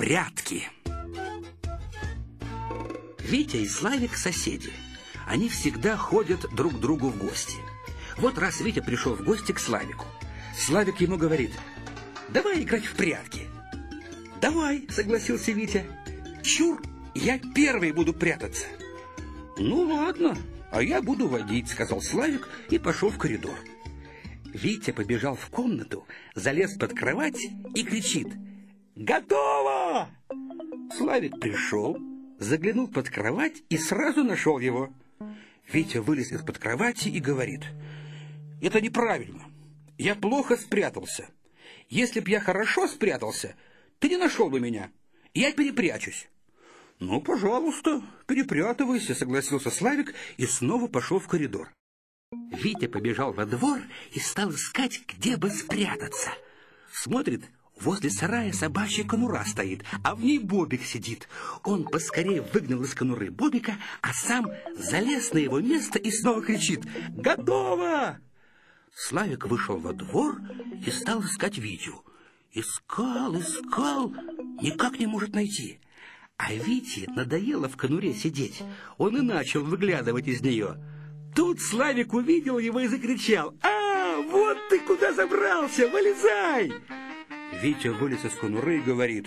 Прятки. Витя и Славик соседи. Они всегда ходят друг к другу в гости. Вот раз Витя пришел в гости к Славику. Славик ему говорит, давай играть в прятки. Давай, согласился Витя. Чур, я первый буду прятаться. Ну ладно, а я буду водить, сказал Славик и пошел в коридор. Витя побежал в комнату, залез под кровать и кричит «Готово!». Славик пришел, заглянул под кровать и сразу нашел его. Витя вылез из-под кровати и говорит «Это неправильно. Я плохо спрятался. Если б я хорошо спрятался, ты не нашел бы меня. Я перепрячусь». «Ну, пожалуйста, перепрятывайся», — согласился Славик и снова пошел в коридор. Витя побежал во двор и стал искать, где бы спрятаться. Смотрит, возле сарая собачья конура стоит, а в ней Бобик сидит. Он поскорее выгнал из конуры Бобика, а сам залез на его место и снова кричит «Готово!». Славик вышел во двор и стал искать Витю. Искал, искал, никак не может найти. А Вите надоело в конуре сидеть. Он и начал выглядывать из нее. Тут Славик увидел его и закричал. «А, вот ты куда забрался! Вылезай!» Витя вылез из конуры и говорит.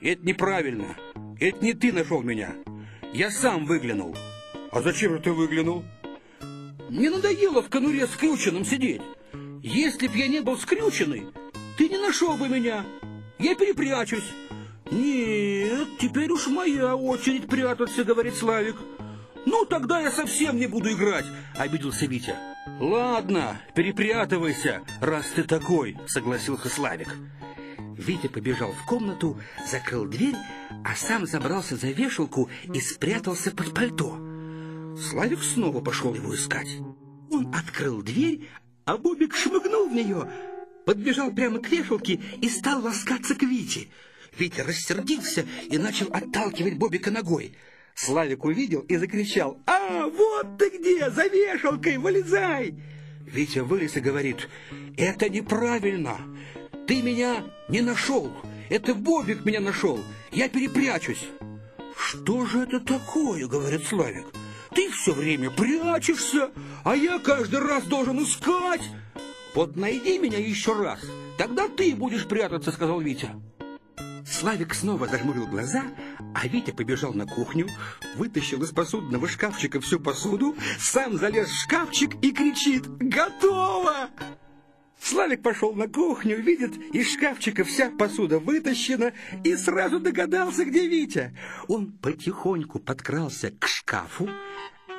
«Это неправильно. Это не ты нашел меня. Я сам выглянул». «А зачем же ты выглянул?» «Мне надоело в конуре скрюченным сидеть. Если б я не был скрюченный, ты не нашел бы меня. Я перепрячусь». «Нет, теперь уж моя очередь прятаться», — говорит Славик. «Ну, тогда я совсем не буду играть», — обиделся Витя. «Ладно, перепрятывайся, раз ты такой», — согласился Славик. Витя побежал в комнату, закрыл дверь, а сам забрался за вешалку и спрятался под пальто. Славик снова пошел его искать. Он открыл дверь, а Бобик шмыгнул в нее, подбежал прямо к вешалке и стал ласкаться к Вите. Витя рассердился и начал отталкивать Бобика ногой. Славик увидел и закричал «А, вот ты где! За вешалкой! Вылезай!» Витя вылез и говорит «Это неправильно! Ты меня не нашел! Это Бобик меня нашел! Я перепрячусь!» «Что же это такое?» — говорит Славик. «Ты все время прячешься, а я каждый раз должен искать!» «Вот найди меня еще раз, тогда ты будешь прятаться», — сказал Витя. Славик снова зажмурил глаза, а Витя побежал на кухню, вытащил из посудного шкафчика всю посуду, сам залез в шкафчик и кричит «Готово!». Славик пошел на кухню, видит, из шкафчика вся посуда вытащена и сразу догадался, где Витя. Он потихоньку подкрался к шкафу,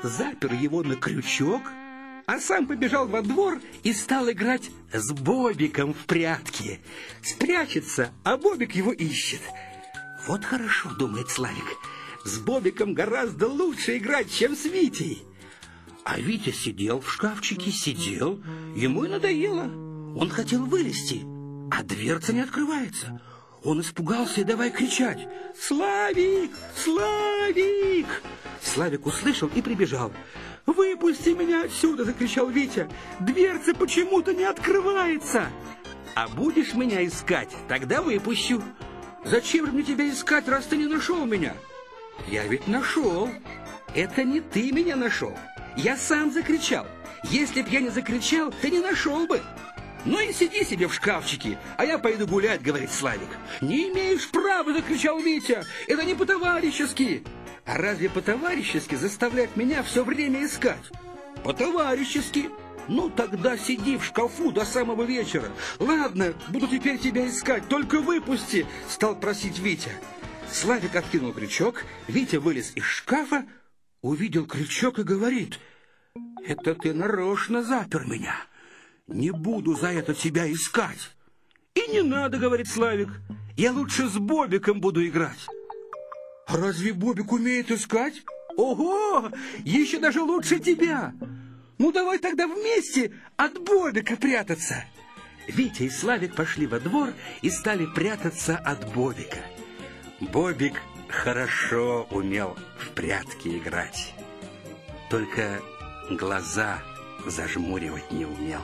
запер его на крючок — а сам побежал во двор и стал играть с Бобиком в прятки. Спрячется, а Бобик его ищет. Вот хорошо, думает Славик, с Бобиком гораздо лучше играть, чем с Витей. А Витя сидел в шкафчике, сидел, ему и надоело. Он хотел вылезти, а дверца не открывается. Он испугался и давай кричать «Славик! Славик!» Славик услышал и прибежал. «Выпусти меня отсюда!» — закричал Витя. «Дверца почему-то не открывается!» «А будешь меня искать, тогда выпущу!» «Зачем же мне тебя искать, раз ты не нашел меня?» «Я ведь нашел!» «Это не ты меня нашел!» «Я сам закричал!» «Если б я не закричал, ты не нашел бы!» «Ну и сиди себе в шкафчике, а я пойду гулять», — говорит Славик. «Не имеешь права!» — закричал Витя. «Это не по-товарищески!» А разве по-товарищески заставлять меня все время искать? По-товарищески. Ну, тогда сиди в шкафу до самого вечера. Ладно, буду теперь тебя искать, только выпусти, стал просить Витя. Славик откинул крючок, Витя вылез из шкафа, увидел крючок и говорит, «Это ты нарочно запер меня. Не буду за это тебя искать». «И не надо, — говорит Славик, — я лучше с Бобиком буду играть». Разве Бобик умеет искать? Ого! Еще даже лучше тебя! Ну, давай тогда вместе от Бобика прятаться!» Витя и Славик пошли во двор и стали прятаться от Бобика. Бобик хорошо умел в прятки играть, только глаза зажмуривать не умел.